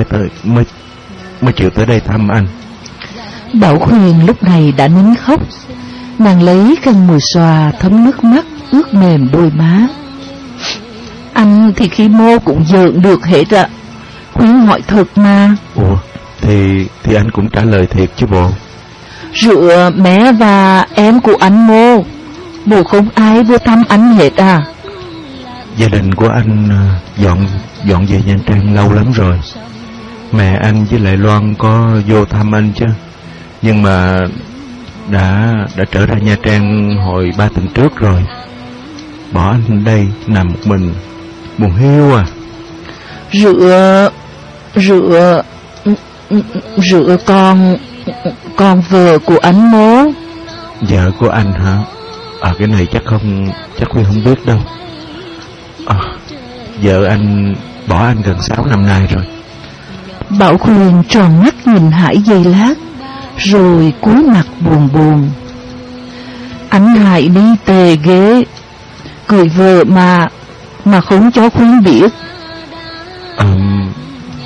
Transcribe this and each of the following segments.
mới tới mới mới chịu tới đây thăm anh. Bảo Khuyên lúc này đã nín khóc. Nàng lấy khăn mùi xòa thấm nước mắt ướt mềm đôi má. Anh thì khi mô cũng dợn được hết ạ. Khuyên hỏi thật mà. Ủa thì thì anh cũng trả lời thiệt chứ bộ. Rửa mẹ và em của anh mô. Bộ không ai vô thăm anh hết à. Gia đình của anh à, dọn dọn về Nha Trang lâu lắm rồi Mẹ anh với lại Loan có vô thăm anh chứ? Nhưng mà đã đã trở ra Nha Trang hồi ba tuần trước rồi. Bỏ anh đây nằm một mình Buồn hiu à. Rửa Rửa Rửa con Con vợ của anh mố. Vợ của anh hả? À cái này chắc không Chắc Khuyên không biết đâu. À, Vợ anh Bỏ anh gần 6 năm nay rồi Bảo Khuyên tròn mắt nhìn Hải dây lát Rồi cúi mặt buồn buồn. Anh Hải đi tề ghế Cười vợ mà Mà không cho Khuyên biết à,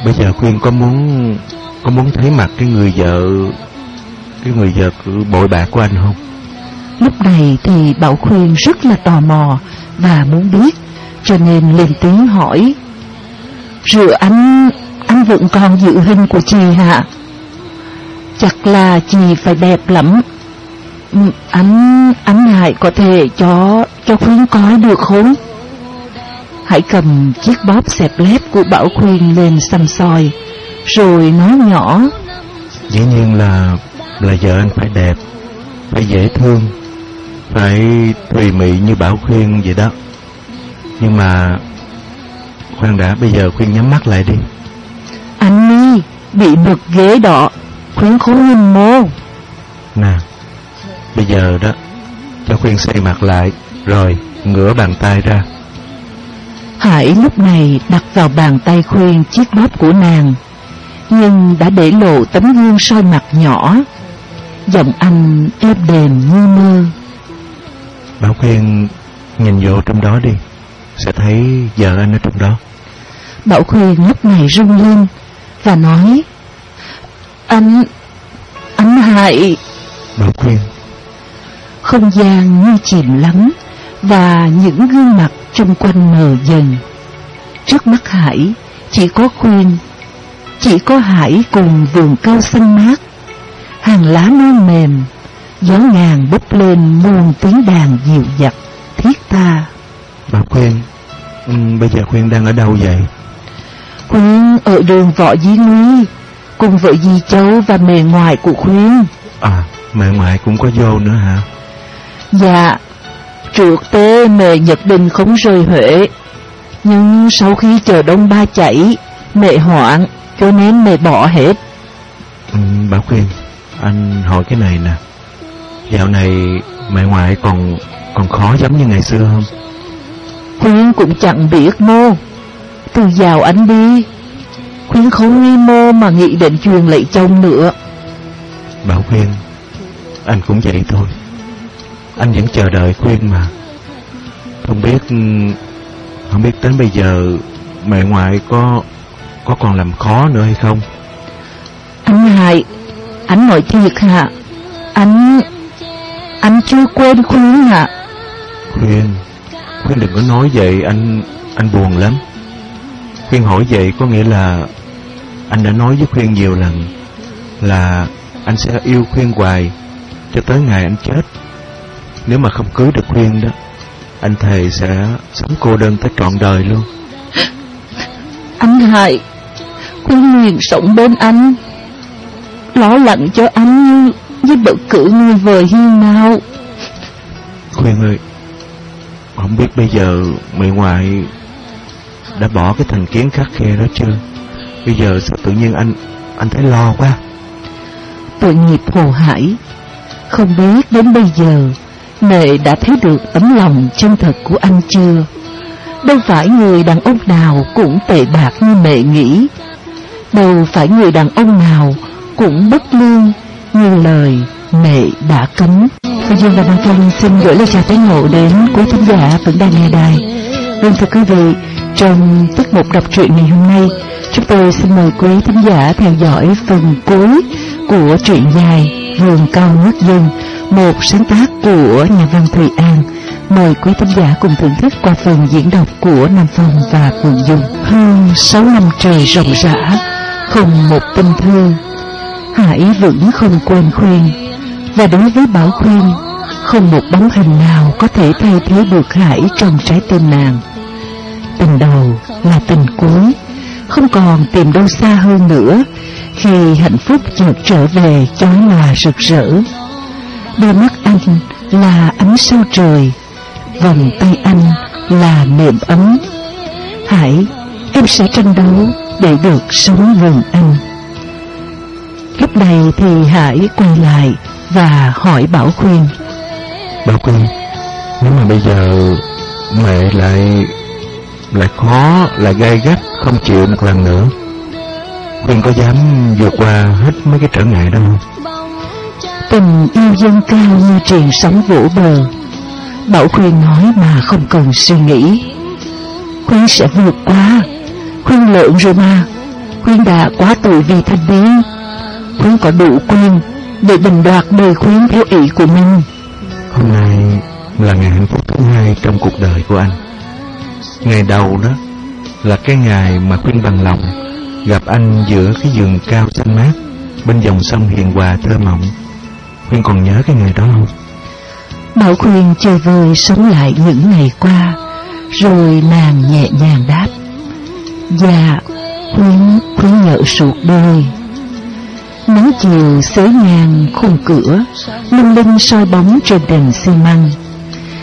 Bây giờ Khuyên có muốn Có muốn thấy mặt cái người vợ Cái người vợ bội bạc của anh không? Lúc này thì Bảo Khuyên rất là tò mò Và muốn biết Cho nên lên tiếng hỏi. Rửa anh anh vẫn còn giữ hình của chị hả Chắc là chị phải đẹp lắm. Ừ, anh Anh Hải có thể cho Cho Khuyên coi được không? Hãy cầm chiếc bóp xẹp lép của Bảo Khuyên lên xăm soi, Rồi nói nhỏ. Dĩ nhiên là Là vợ anh phải đẹp, Phải dễ thương, Phải tùy mị như Bảo Khuyên vậy đó. Nhưng mà, Khoan đã, bây giờ Khuyên nhắm mắt lại đi. Anh đi Bị bực ghế đỏ Khuyên khối hình mô. Nè Bây giờ đó Cho Khuyên xoay mặt lại Rồi ngửa bàn tay ra. Hải lúc này đặt vào bàn tay Khuyên chiếc bóp của nàng Nhưng đã để lộ tấm gương soi mặt nhỏ. Giọng anh êm đềm như mơ Bảo Khuyên nhìn vô trong đó đi Sẽ thấy vợ anh ở trong đó. Bảo Khuyên lúc này rung lên Và nói Anh Anh Hải Bảo Khuyên Không gian như chìm lắng Và những gương mặt chung quanh mờ dần. Trước mắt Hải Chỉ có Khuyên Chỉ có Hải cùng vườn cao xanh mát. Hàng lá non mềm Gió ngàn bốc lên muôn tiếng đàn dịu dặt Thiết tha. Bảo Khuyên ừ, Bây giờ Khuyên đang ở đâu vậy Khuyên ở đường Võ Di Nguy Cùng vợ Di Châu và mẹ ngoại của Khuyên À mẹ ngoại cũng có vô nữa hả? Dạ Trước tế mẹ Nhật Đình không rời Huế Nhưng sau khi chờ đông ba chảy Mẹ hoạn Cho nên mẹ bỏ hết. Ừ, Bảo Khuyên Anh hỏi cái này nè. Dạo này mẹ ngoại còn Còn khó giống như ngày xưa không? Khuyên cũng chẳng biết mô Từ giàu anh đi Khuyên không nghi mô mà nghĩ đến chuyện lấy chồng nữa. Bảo Khuyên Anh cũng vậy thôi. Anh vẫn chờ đợi Khuyên mà. Không biết Không biết đến bây giờ Mẹ ngoại có Có còn làm khó nữa hay không? Anh Hải Anh nói thiệt hả? Anh Anh chưa quên Khuyên hả? Khuyên Khuyên đừng có nói vậy Anh anh buồn lắm Khuyên hỏi vậy có nghĩa là Anh đã nói với Khuyên nhiều lần Là anh sẽ yêu Khuyên hoài Cho tới ngày anh chết. Nếu mà không cưới được Khuyên đó Anh thề sẽ sống cô đơn tới trọn đời luôn. Anh Hải Khuyên nguyện sống bên anh Lo lắng cho anh như Như bất cứ người vợ hiền nào. Khuyên ơi Không biết bây giờ mẹ ngoại đã bỏ cái thành kiến khắc khe đó chưa? Bây giờ sao tự nhiên anh Anh thấy lo quá? Tội nghiệp Hồ Hải Không biết đến bây giờ Mẹ đã thấy được tấm lòng chân thật của anh chưa? Đâu phải người đàn ông nào cũng tệ bạc như mẹ nghĩ. Đâu phải người đàn ông nào cũng bất lương như lời mẹ đã cấm. Và Dương và Nam Phong xin gửi lời chào tới ngộ đến quý thính giả vẫn đang nghe đài. Vâng thưa quý vị, trong tiết mục đọc truyện ngày hôm nay Chúng tôi xin mời quý thính giả theo dõi phần cuối của truyện dài Vườn cao ngất dân, một sáng tác của nhà văn Thùy An. Mời quý thính giả cùng thưởng thức qua phần diễn đọc của Nam Phong và Phượng Dung. Hơn 6 năm trời rộng rã, không một tinh thư. Hải vẫn không quên khuyên, và đối với Bảo khuyên, không một bóng hình nào có thể thay thế được Hải trong trái tim nàng. Tình đầu là tình cuối, không còn tìm đâu xa hơn nữa khi hạnh phúc chợt trở về chói lòa rực rỡ. Đôi mắt anh là ánh sao trời, vòng tay anh là nệm ấm. hãy em sẽ tranh đấu để được sống gần anh. Lúc này thì Hải quay lại và hỏi Bảo Khuyên. Bảo Khuyên, nếu mà bây giờ mẹ lại lại khó, lại gai gắt, không chịu một lần nữa, Khuyên có dám vượt qua hết mấy cái trở ngại đó. Không? Tình yêu dân cao như triền sóng vỗ bờ. Bảo Khuyên nói mà không cần suy nghĩ. Khuyên sẽ vượt qua. Khuyên lượng rồi mà. Khuyên đã quá tuổi vì thanh niên. Khuyên có đủ quyền Để bình đoạt đời Khuyên theo ý của mình. Hôm nay là ngày hạnh phúc thứ hai trong cuộc đời của anh Ngày đầu đó Là cái ngày mà Khuyên bằng lòng Gặp anh giữa cái giường cao xanh mát Bên dòng sông hiền hòa thơ mộng. Khuyên còn nhớ cái ngày đó không? Bảo Khuyên chơi vơi sống lại những ngày qua, Rồi nàng nhẹ nhàng đáp. Dạ Khuyên Khuyên nhợ suốt đời Nắng chiều xới ngang khung cửa, Lung linh soi bóng trên đền xi măng.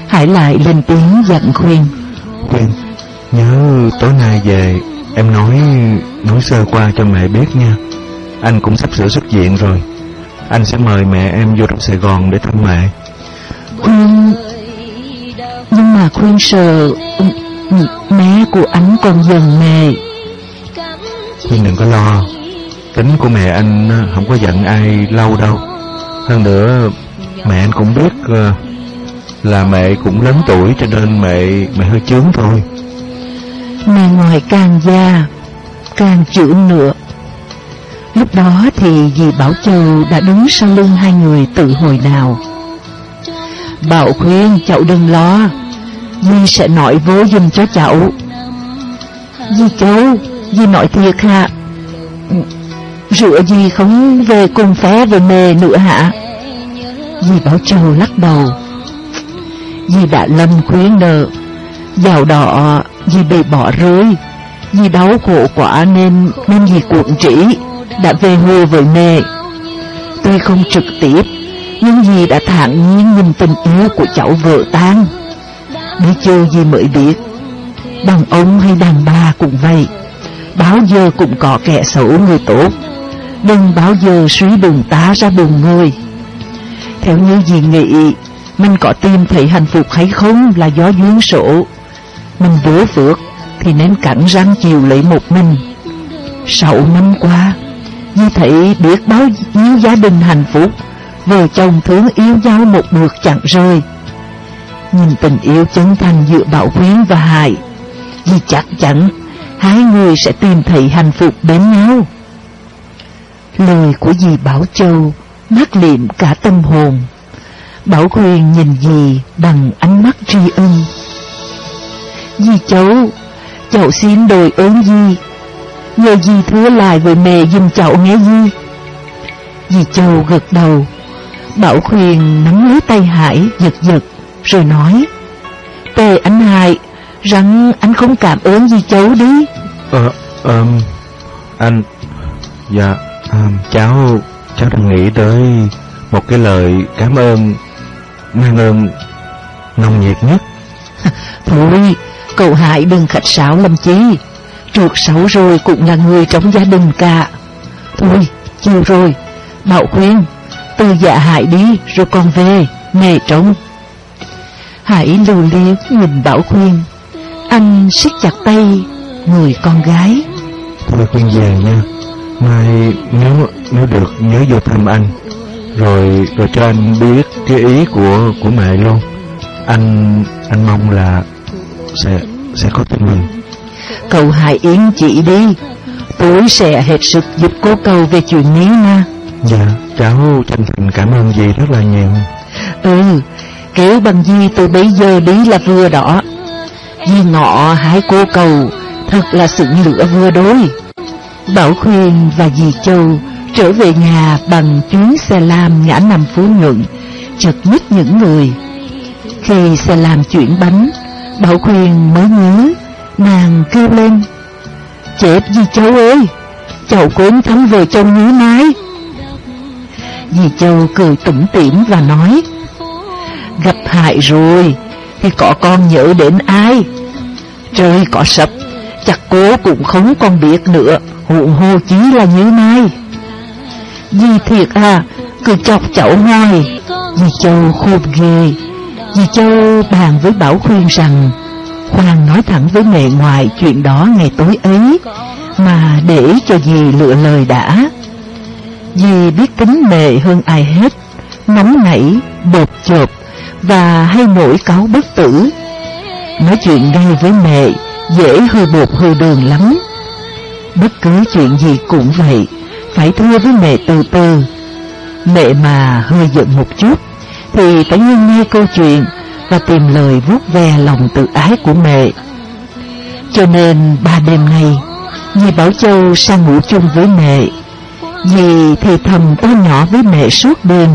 Hải lại lên tiếng dặn Khuyên Khuyên Nhớ tối nay về Em nói Nói sơ qua cho mẹ biết nha. Anh cũng sắp sửa xuất viện rồi. Anh sẽ mời mẹ em vô trong Sài Gòn để thăm mẹ. Khuyên Nhưng mà Khuyên sợ Mẹ của anh còn dần mẹ. Khuyên đừng có lo. Tính của mẹ anh không có giận ai lâu đâu. Hơn nữa Mẹ anh cũng biết ờ, là mẹ cũng lớn tuổi Cho nên mẹ mẹ hơi chướng thôi. Mẹ ngoài càng già, Càng trưởng nữa Lúc đó thì dì Bảo Châu đã đứng sau lưng hai người tự hồi nào. Bảo khuyên, cháu đừng lo, Dì sẽ nói vô giùm cho cháu. Dì Châu, Dì nói thiệt hả? Rửa dì không về cùng phé về mề nữa hả? Dì Bảo Châu lắc đầu. Dì đã lâm khuyến nợ Giàu đỏ Dì bị bỏ rơi Dì đau khổ quá nên Nên dì cuộn trĩ Đã về hùa với mẹ. Tuy không trực tiếp, Nhưng dì đã thản nhiên nhìn tình yêu của cháu vợ tan. Đi chơi dì mới biết, Đàn ông hay đàn bà cũng vậy. Bao giờ cũng có kẻ xấu người tốt. Đừng bao giờ suy bùng tá ra bùng người. Theo như dì nghĩ mình có tìm thấy hạnh phúc hay không là do duyên sổ Mình vô phước Thì nên cắn răng chịu lấy một mình. Sáu năm qua Dì thấy biết bao nhiêu gia đình hạnh phúc, Vợ chồng thương yêu nhau một bước chẳng rơi Nhìn tình yêu chân thành giữa Bảo Quyến và Hải vì chắc chắn Hai người sẽ tìm thấy hạnh phúc bên nhau. Lời của dì Bảo Châu Mát liệm cả tâm hồn. Bảo Quyền nhìn dì bằng ánh mắt tri ân. Dì cháu Cháu xin đồi ơn dì Nhờ dì thưa lại với mẹ dùm cháu nghe dì Dì Châu gật đầu. Bảo Khuyên nắm lấy tay Hải giật giật Rồi nói Tề anh Hải Rằng anh không cảm ơn dì cháu đi. Ờ, um, anh Dạ, um, cháu Cháu đang nghĩ tới Một cái lời cảm ơn Mang ơn nồng nhiệt nhất. Thôi Cậu Hải đừng khách sáo làm chi. Trượt xấu rồi cũng là người trong gia đình cả. Thôi chiều rồi. Bảo khuyên Từ dạ Hải đi rồi con về Mẹ trông. Hải lưu liếc nhìn Bảo khuyên. Anh siết chặt tay Người con gái. Thôi khuyên về nha. Mai nếu nếu được nhớ vô thăm anh Rồi rồi cho anh biết cái ý của của mẹ luôn. Anh anh mong là sẽ sẽ có tin mừng Cậu Hải Yến chị đi. Tôi sẽ hết sức giúp cô cầu về chuyện นี้ nha. Dạ cháu chân thành cảm ơn dì rất là nhiều. Ừ Kéo bằng gì tôi bây giờ đi là vừa đó. Dì ngọ hái cô cầu Thật là sững lửa vừa đôi. Bảo Khuyên và dì Châu trở về nhà bằng chuyến xe lam ngã nằm Phú Nhuận, chật ních những người. Khi xe lam chuyển bánh, Bảo Khuyên mới nhớ, nàng kêu lên, Chẹp gì Châu ơi, cháu cũng thăm về trong núi nai. Dì Châu cười tủm tỉm và nói, Gặp hại rồi, thì có con nhớ đến ai? Trời có sập, chắc cố cũng không còn biết nữa, huống hô chí là như mai. Dì thiệt à, cứ chọc chậu hoài. Dì Châu khôn ghê. Dì Châu bàn với Bảo Khuyên rằng, hoàng nói thẳng với mẹ ngoại chuyện đó ngày tối ấy, mà để cho dì lựa lời đã. Dì biết tính mẹ hơn ai hết, nóng nảy, bột chộp và hay nổi cáo bất tử. Nói chuyện ngay với mẹ dễ hư bột hư đường lắm. Bất cứ chuyện gì cũng vậy phải thưa với mẹ từ từ. Mẹ mà hơi giận một chút, thì phải ngưng nghe câu chuyện và tìm lời vuốt ve lòng tự ái của mẹ. Cho nên ba đêm nay, dì Bảo Châu sang ngủ chung với mẹ. Dì thì thầm to nhỏ với mẹ suốt đêm,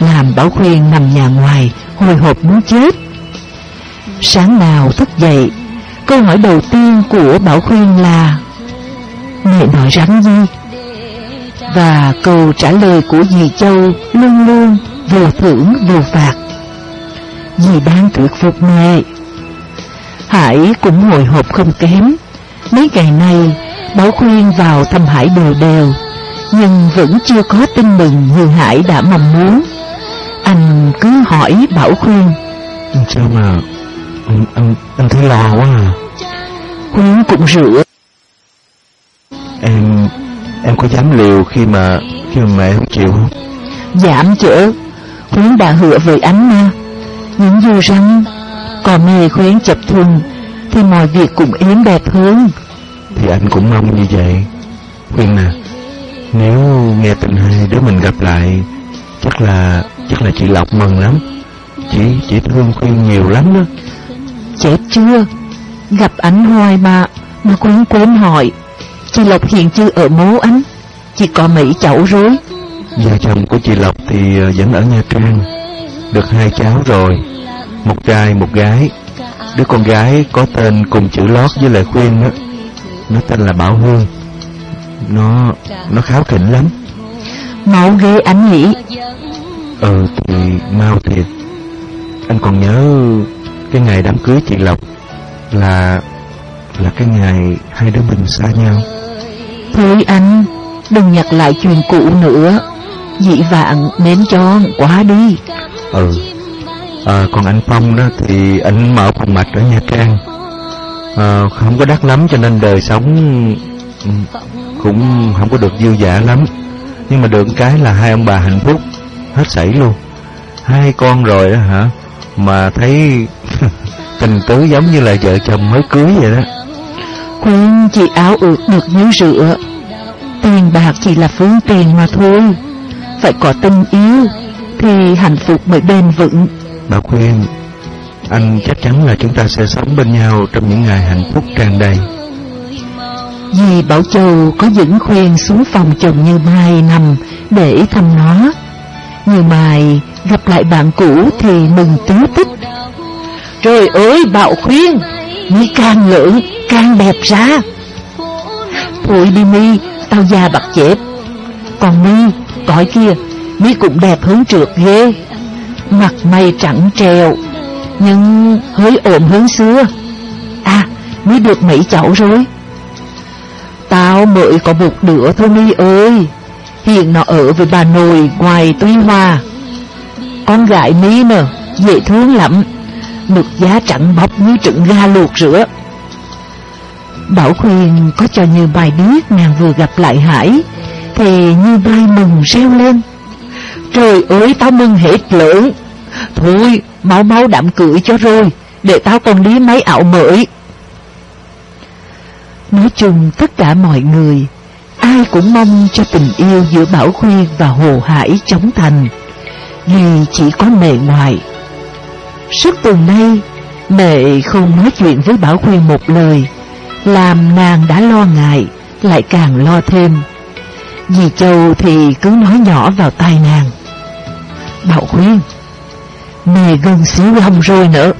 làm Bảo Khuyên nằm nhà ngoài, hồi hộp muốn chết. Sáng nào thức dậy, câu hỏi đầu tiên của Bảo Khuyên là Mẹ nói rắn gì? Và câu trả lời của dì Châu luôn luôn vô thưởng vô phạt. Dì đang thuyết phục mẹ. Hải cũng hồi hộp không kém. Mấy ngày nay, Bảo Khuyên vào thăm Hải đều đều, nhưng vẫn chưa có tin mừng như Hải đã mong muốn. Anh cứ hỏi Bảo Khuyên. Sao mà anh, anh, anh thấy lo quá à? Khuyên cũng rửa. Em có dám liều khi mà khi mà mẹ không chịu không? Dám chứ Khuyến đã hứa với anh mà. Những dù rằng Còn mê khuyến chập thuần Thì mọi việc cũng êm đẹp hơn. Thì anh cũng mong như vậy. Khuyên nè Nếu nghe tin hai đứa mình gặp lại Chắc là Chắc là chị Lộc mừng lắm. Chị chị thương Khuyên nhiều lắm đó. Chết chưa? Gặp anh hoài mà Mà Khuyên quên hỏi Chị Lộc hiện chưa ở mố anh Chỉ có mấy cháu rồi Vợ chồng của chị Lộc thì ờ, vẫn ở Nha Trang. Được hai cháu rồi. Một trai một gái. Đứa con gái có tên cùng chữ lót với lời khuyên đó Nó tên là Bảo Hương. Nó Nó kháo khỉnh lắm. Máu ghê anh nhỉ? Ừ thì mau thiệt. Anh còn nhớ Cái ngày đám cưới chị Lộc Là Là cái ngày hai đứa mình xa nhau Thôi anh Đừng nhắc lại chuyện cũ nữa. Dị vạn nên cho quá đi. Ừ. À, Còn anh Phong đó thì anh mở phòng mạch ở Nha Trang à, Không có đắt lắm cho nên đời sống ừ, Cũng không có được dư dả lắm. Nhưng mà được cái là hai ông bà hạnh phúc Hết sảy luôn. Hai con rồi đó hả Mà thấy tình tứ giống như là vợ chồng mới cưới vậy đó. Khuyên chị áo ước được như rửa. Tiền bạc chỉ là phương tiện mà thôi. Phải có tình yêu Thì hạnh phúc mới bền vững. Bà khuyên Anh chắc chắn là chúng ta sẽ sống bên nhau Trong những ngày hạnh phúc tràn đầy. Dì Bảo Châu có dẫn khuyên xuống phòng chồng Như Mai nằm Để thăm nó. Như Mai gặp lại bạn cũ Thì mừng tứ tích. Trời ơi Bảo khuyên mới càng lớn càng đẹp ra. Ôi đi Mi, Tao già bạc chếp Còn Mi, cõi kia, Mi cũng đẹp hơn trượt ghê. Mặt mày trắng trèo, Nhưng hơi ổn hơn xưa. À Mi được mấy cháu rồi? Tao mới có một đứa thôi, Mi ơi. Hiện nó ở với bà nội ngoài Tuy Hòa. Con gái Mi nè Dễ thương lắm. Mực giá trắng bóc như trứng ga luộc rửa. Bảo khuyên có cho Như Bài biết nàng vừa gặp lại Hải, Thì Như Mai mừng reo lên. Trời ơi, tao mừng hết lưỡng Thôi, mau mau đạm cưỡi cho rồi, Để tao còn đi máy ảo mới. Nói chung tất cả mọi người, Ai cũng mong cho tình yêu giữa Bảo Khuyên và Hồ Hải chống thành Duy chỉ có mẹ ngoại Suốt tuần nay, Mẹ không nói chuyện với Bảo Khuyên một lời. Làm nàng đã lo ngại, Lại càng lo thêm. Dì Châu thì cứ nói nhỏ vào tai nàng. Bảo Khuyên Mẹ gần xíu không rồi nữa.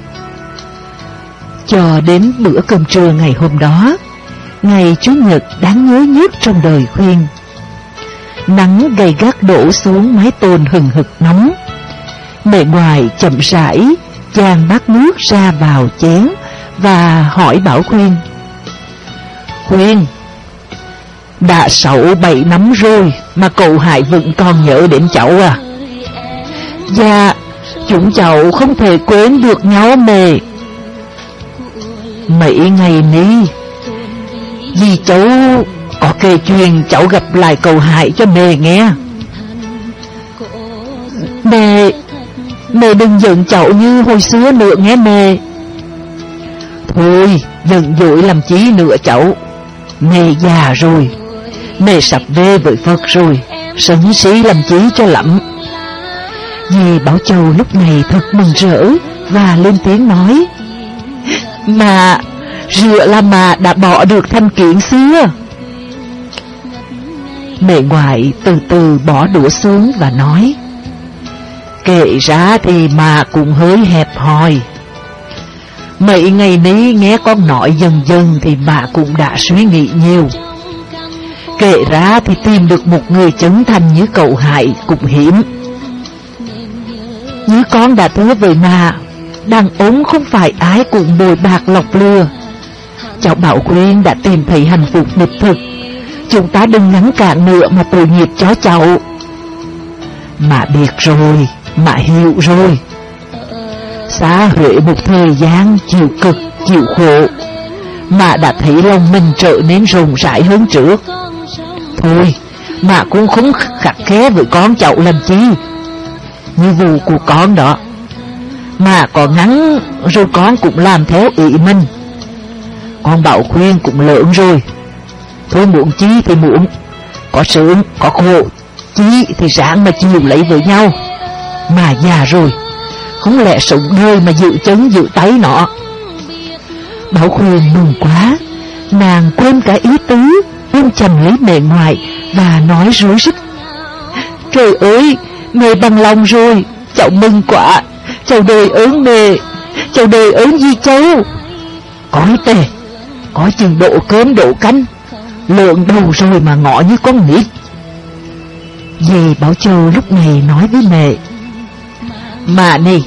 Cho đến bữa cơm trưa ngày hôm đó, Ngày Chủ nhật đáng nhớ nhất trong đời Khuyên. Nắng gay gắt đổ xuống mái tôn hừng hực nóng. Mẹ ngoài chậm rãi Chàng bát nước ra vào chén Và hỏi Bảo Khuyên. Khuyên, Đã sậu bảy năm rồi Mà cậu hại vẫn còn nhớ đến cháu à? Dạ Chúng cháu không thể quên được nhau mề Mấy ngày ní Vì cháu có kể chuyện cháu gặp lại cậu hại cho mề nghe. Mề Mẹ đừng giận cháu như hồi xưa nữa nghe mẹ. Thôi, giận dỗi làm chí nữa cháu. Mẹ già rồi. Mẹ sắp về với Phật rồi. Sấn sĩ làm chí cho lắm. Dì Bảo Châu lúc này thật mừng rỡ Và lên tiếng nói, Mà, Rửa là mà đã bỏ được thanh kiện xưa. Mẹ ngoại từ từ bỏ đũa xuống và nói Kệ ra thì mà cũng hơi hẹp hòi. Mấy ngày ní nghe con nói dần dần thì bà cũng đã suy nghĩ nhiều. Kể ra thì tìm được một người chân thành như cậu hại cũng hiếm. Như con đã thưa với mà, Đàn ốm không phải ái cũng bồi bạc lọc lừa. Cháu Bảo Quyên đã tìm thấy hạnh phúc đích thực. Chúng ta đừng ngắn cạn nữa mà tội nghiệp cho cháu. Mà biết rồi mà hiểu rồi. Xa Huệ một thời gian chịu cực, chịu khổ Mà đã thấy lòng mình trở nên rộng rãi hơn trước. Thôi, mà cũng không khắc khe với con cháu làm chi? Như vụ của con đó Mà còn ngắn rồi con cũng làm theo ý mình. Con bảo khuyên cũng lớn rồi. Thôi muộn chi thì muộn Có sướng, có khổ Chi thì ráng mà chịu lấy với nhau mà già rồi, Không lẽ sống nơi mà dự chấn dự tay nọ? Bảo khuyên mừng quá, Nàng quên cả ý tứ Ôm chầm lấy mẹ ngoại Và nói rối rít. Trời ơi, Mẹ bằng lòng rồi, Cháu mừng quá, Cháu đời ơn mẹ, Cháu đời ơn di cháu. Có tề, Có chừng độ cơm độ canh, Lượng đầu rồi mà ngọ như con nít Dì Bảo Châu lúc này nói với mẹ mà này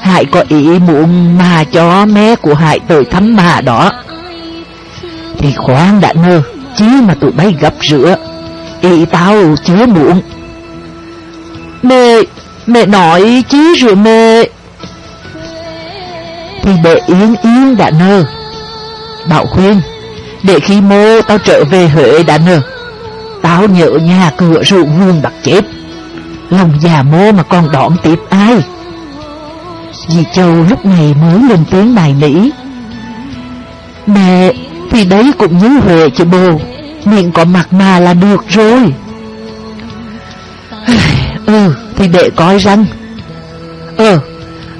Hải có ý muốn mà cho mẹ của Hải tới thăm mà đó. Thì khoan đã nơ Chứ mà tụi bay gặp rửa, Ý tao chớ muộn. Mẹ Mẹ nói chứ rồi mẹ. Thì để yên yên đã nơ Bảo khuyên, Để khi mô tao trở về Huế đã nơ Tao nhớ nhà cửa rượu vườn đặc chết Lòng già mô mà còn đọn tiếp ai? Dì Châu lúc này mới lên tiếng bài nỉ. Mẹ, Thì đấy cũng như Huệ chứ bồ. Miệng có mặt mà là được rồi. Ừ Thì để coi răng. Ừ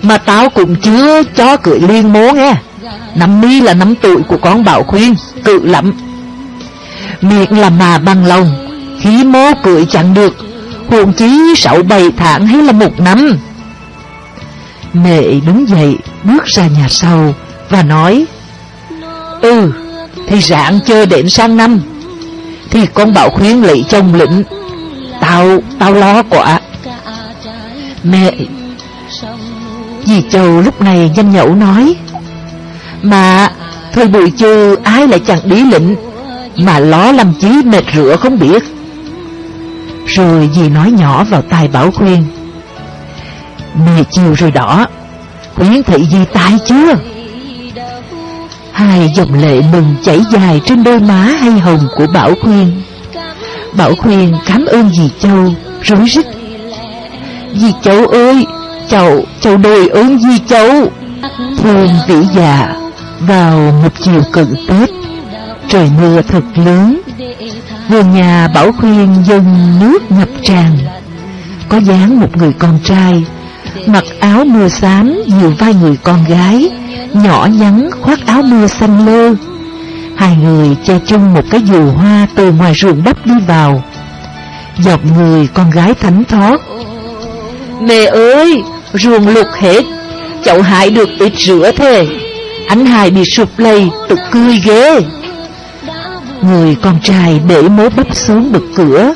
Mà tao cũng chưa cho cưỡi liên mố nghe. Năm mi là năm tuổi của con Bảo Khuyên, Cự lắm. Miệng là mà bằng lòng khí mố cưỡi chẳng được Huống chí sậu bày thản hay là một năm. Mẹ đứng dậy bước ra nhà sau Và nói Ừ Thì rạng chơi đến sang năm. Thì con bảo khuyến lị chồng lĩnh. Tao, tao lo quả Mẹ Dì Châu lúc này nhanh nhậu nói Mà Thôi buổi trưa ai lại chẳng bí lĩnh? Mà lo làm chí mệt rửa không biết rồi dì nói nhỏ vào tai Bảo Khuyên. Mười chiều rồi đỏ, Khuyến thị dì tai chưa? Hai dòng lệ mừng chảy dài trên đôi má hay hồng của Bảo Khuyên. Bảo Khuyên cảm ơn dì Châu Rối rít. Dì Châu ơi Cháu, cháu đôi ơn dì Châu. Thương vĩ già Vào một chiều cận Tết. Trời mưa thật lớn. Vườn nhà Bảo Khuyên dâng nước ngập tràn. Có dáng một người con trai Mặc áo mưa xám nhiều vai người con gái Nhỏ nhắn khoác áo mưa xanh lơ. Hai người che chung một cái dù hoa từ ngoài ruộng bắp đi vào. Dọc người con gái thánh thót Mẹ ơi, ruộng lục hết Chậu hại được ít rửa thế. Anh hài bị sụp lầy tự cười ghê. Người con trai để mớ bắp xuống bực cửa.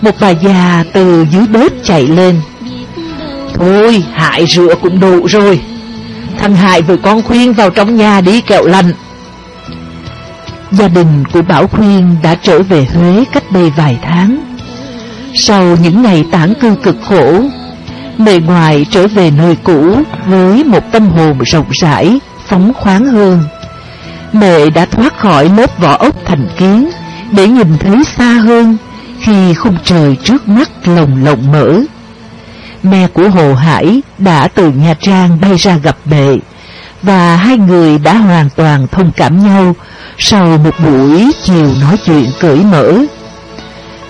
Một bà già từ dưới bếp chạy lên. Thôi, hại rửa cũng đủ rồi. Thằng Hải vừa con khuyên vào trong nhà đi kẹo lạnh. Gia đình của Bảo Khuyên đã trở về Huế cách đây vài tháng. Sau những ngày tản cư cực khổ Bề ngoài trở về nơi cũ với một tâm hồn rộng rãi, phóng khoáng hơn. Mẹ đã thoát khỏi lớp vỏ ốc thành kiến, Để nhìn thấy xa hơn Khi khung trời trước mắt lồng lộng mở. Mẹ của Hồ Hải đã từ Nha Trang bay ra gặp mẹ, Và hai người đã hoàn toàn thông cảm nhau Sau một buổi chiều nói chuyện cởi mở.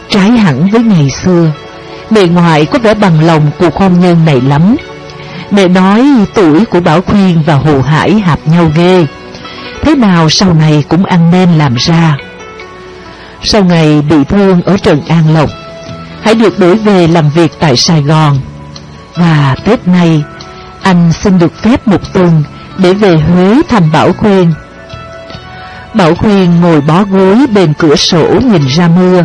Trái hẳn với ngày xưa, Bề ngoài có vẻ bằng lòng cuộc hôn nhân này lắm. Mẹ nói tuổi của Bảo Khuyên và Hồ Hải hợp nhau ghê. Thế nào sau này cũng ăn nên làm ra. Sau ngày bị thương ở Trần An Lộc, Hãy được đổi về làm việc tại Sài Gòn. Và Tết này Anh xin được phép một tuần Để về Huế thăm Bảo Khuyên. Bảo Khuyên ngồi bó gối bên cửa sổ nhìn ra mưa.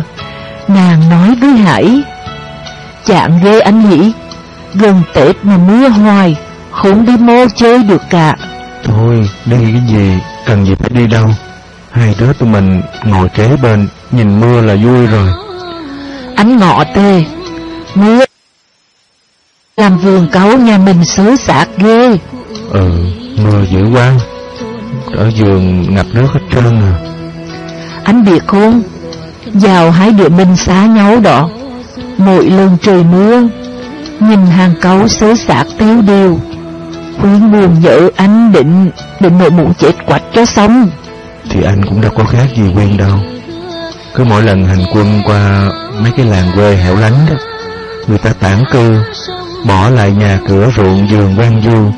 Nàng nói với Hải chạm ghê anh nhỉ, Gần Tết mà mưa hoài, Không đi mô chơi được cả. Thôi đi cái gì? Cần gì phải đi đâu. Hai đứa tụi mình ngồi kế bên Nhìn mưa là vui rồi. Ánh ngọ tê Mưa Làm vườn cấu nhà mình xứ sạc ghê. Ừ mưa dữ quá. Ở vườn ngập nước hết trơn à. Anh biết không Vào hai đứa mình xá nhau đó Mỗi lần trời mưa Nhìn hàng cấu xứ sạc tiêu điều quyên buồn vợ anh định Định nội mụ chết quạch cho xong. Thì anh cũng đâu có khác gì quen đâu. Cứ mỗi lần hành quân qua Mấy cái làng quê hẻo lánh đó, Người ta tản cư, Bỏ lại nhà cửa ruộng vườn quan du.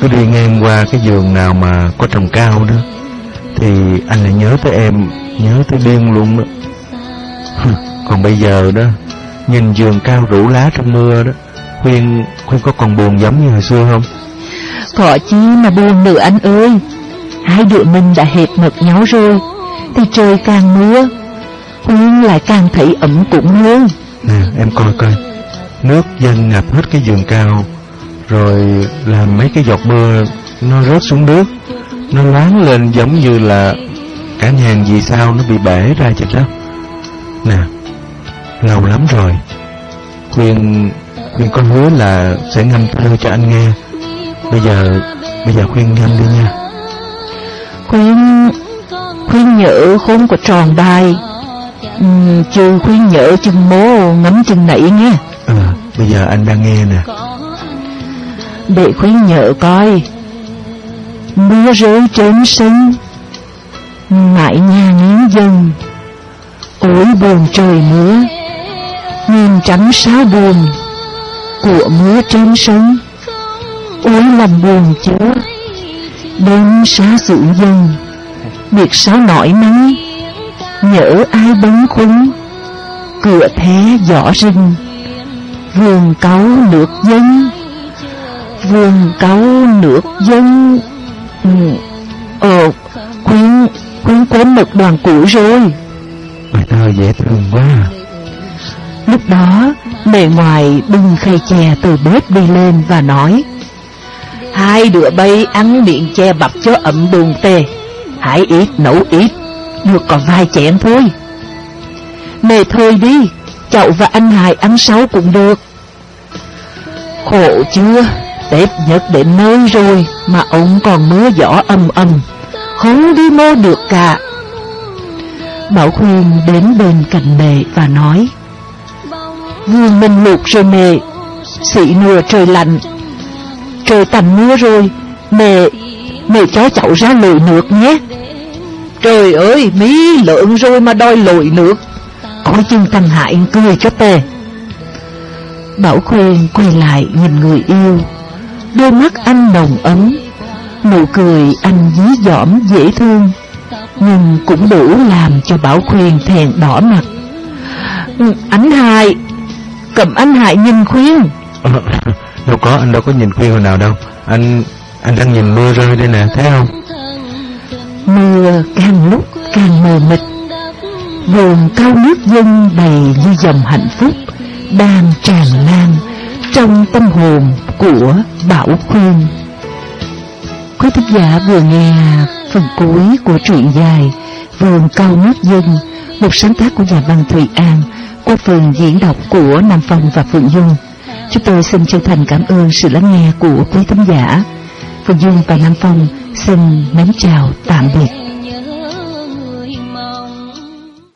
Cứ đi ngang qua cái giường nào mà có trồng cao đó, Thì anh lại nhớ tới em, Nhớ tới điên luôn đó. Còn bây giờ đó, Nhìn giường cao rủ lá trong mưa đó Khuyên Khuyên có còn buồn giống như hồi xưa không? Có chi mà buồn nữa anh ơi. Hai đứa mình đã hệt mật nhau rồi, Thì trời càng mưa Khuyên lại càng thấy ấm cũng hơn. Nè, em coi coi. Nước dâng ngập hết cái giường cao, Rồi làm mấy cái giọt mưa Nó rớt xuống nước. Nó loáng lên giống như là Cả ngàn vì sao nó bị bể ra vậy đó. Nè, Lâu lắm rồi. Khuyên Khuyên con hứa là sẽ ngâm thơ cho anh nghe. Bây giờ Bây giờ Khuyên ngâm đi nha. Khuyên Khuyên nhớ không có tròn bài uhm, Chứ khuyên nhớ chừng mố ngắm chừng nãy nghe. Ừ Bây giờ anh đang nghe nè. Để khuyên nhớ coi. Mưa rơi trên sân Mãi nhà nghiến dần. Ôi buồn trời mưa Nhìn trắng sao buồn Của mưa trên sân Ôi lòng buồn chớ Đêm xa dịu dần Biết sao nổi nắng Nhớ ai bấn khuâng Cửa thế giỏ rừng Vườn cáu nước dân Vườn cáu nước dân ừ. Ờ Khuyên Khuyên quên mật đoàn củi rồi Bài thơ dễ thương quá à. Lúc đó Mẹ ngoài bưng khay chè từ bếp đi lên và nói Hai đứa bay ăn miệng che bập cho ẩm buồn tê. Hãy ít, nấu ít. Được còn vài chén thôi. Mẹ thôi đi. Chậu và anh Hải ăn sáu cũng được. Khổ chưa? Tết nhất đến nơi rồi Mà ông còn mưa gió âm âm Không đi mô được cả. Bảo Khuyên đến bên cạnh mẹ và nói, Vương mình lụt rồi mẹ. Xị nửa trời lạnh. Trời tạnh mưa rồi Mẹ Mẹ cho cháu ra lội nước nhé Trời ơi, mí lợn rồi mà đòi lội nước. có chừng thằng Hải cười cho tè Bảo Khuyên quay lại nhìn người yêu. Đôi mắt anh nồng ấm, nụ cười anh dí dỏm dễ thương, nhưng cũng đủ làm cho Bảo Khuyên thèn đỏ mặt. Ừ, anh Hải, cầm anh Hải nhìn Khuyên. đâu có, anh đâu có nhìn Khuyên hồi nào đâu. Anh anh đang nhìn mưa rơi đây nè, thấy không? Mưa càng lúc càng mờ mịt Vườn cao nước dân đầy như dòng hạnh phúc Đang tràn lan trong tâm hồn của Bảo Khuyên Quý thính giả vừa nghe phần cuối của truyện dài Vườn cao nước dân Một sáng tác của nhà văn Thùy An Qua phần diễn đọc của Nam Phong và Phượng Dung Chúng tôi xin chân thành cảm ơn sự lắng nghe của quý thính giả. Phương Dung và Nam Phong xin mến chào tạm biệt.